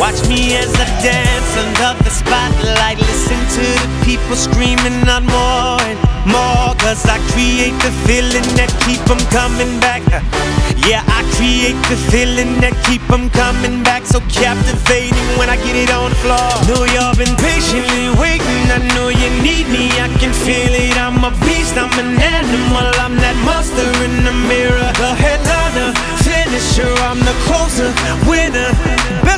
Watch me as I dance under the spotlight. Listen to the people screaming out more and more. Cause I create the feeling that keep them coming back. Yeah, I create the feeling that keep them coming back. So captivating when I get it on the floor. Know y'all been patiently waiting. I know you need me. I can feel it. I'm a beast. I'm an animal. I'm that monster in the mirror. The headliner, finisher. I'm the closer, winner.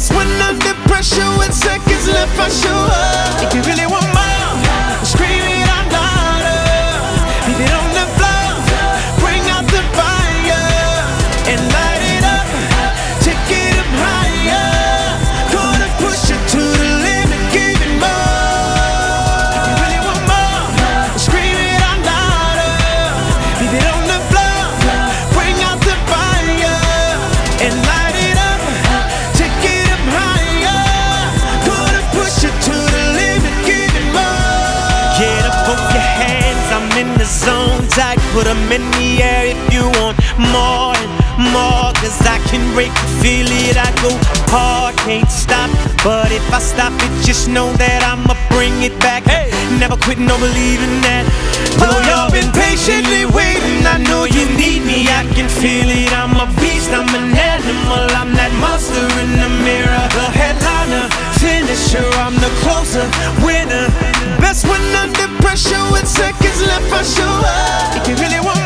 Best when under pressure with seconds left. I show up. If you really want the zone tight. Put 'em in the air if you want more and more. Cause I can break feel it. I go hard, can't stop. But if I stop it, just know that I'ma bring it back. Hey. Never quit, no believing that. Know y'all been patiently waiting. I know you need me, I can feel it. I'm a beast, I'm an animal. I'm that monster in the mirror. The headliner, finisher, I'm the closer, that's when under pressure, with seconds left, I show up. If you really want